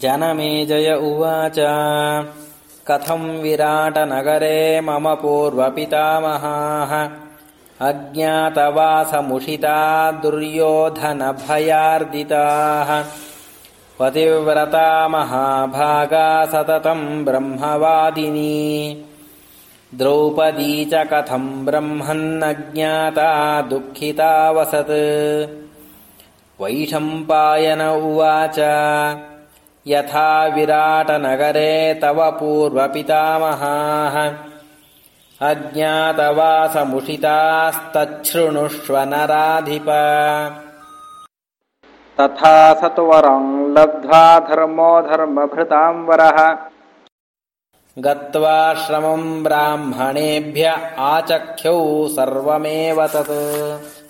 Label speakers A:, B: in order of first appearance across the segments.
A: जनमेजय उवाच। कथं विराटनगरे मम पूर्वपितामहाः। अज्ञातवासमुषिता दुर्योधनभयार्दिताः। पतिव्रता महाभागा सततं ब्रह्मवादिनी। द्रौपदी च कथं ब्रह्मन्नज्ञाता दुःखितावसत् वैशम्पायन उवाच यथा विराटनगरे तव पूर्वपितामहाः। अज्ञातवासमुषितास्तच्छृणुष्व नराधिप।
B: तथा सत्वरं लब्ध्वा धर्मो धर्मभृतां वरः
A: गत्वाश्रमं ब्राह्मणेभ्य आचख्यौ सर्वमेव तत्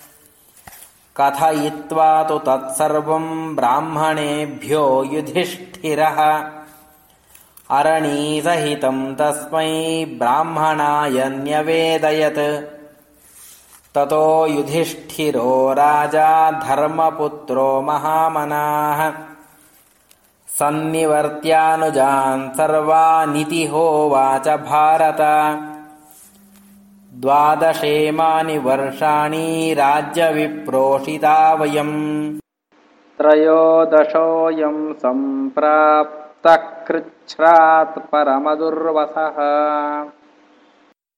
A: कथयित्वा तु तत्सर्वं ब्राह्मणेभ्यो युधिष्ठिरः। अरणीसहितं तस्मै ब्राह्मणाय न्यवेदयत्। ततो युधिष्ठिरो राजा धर्मपुत्रो महामनाः। सन्निवर्त्यानुजान् सर्वानिति होवाच भारत द्वादशेमानि वर्षाणि राज्यविप्रोषिता वयम्।
B: त्रयोदशोऽयं सम्प्राप्तः कृच्छ्रात् परमदुर्वसः